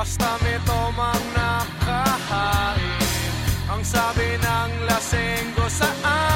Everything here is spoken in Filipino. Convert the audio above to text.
Basta may tomang nakahain Ang sabi ng lasenggo saan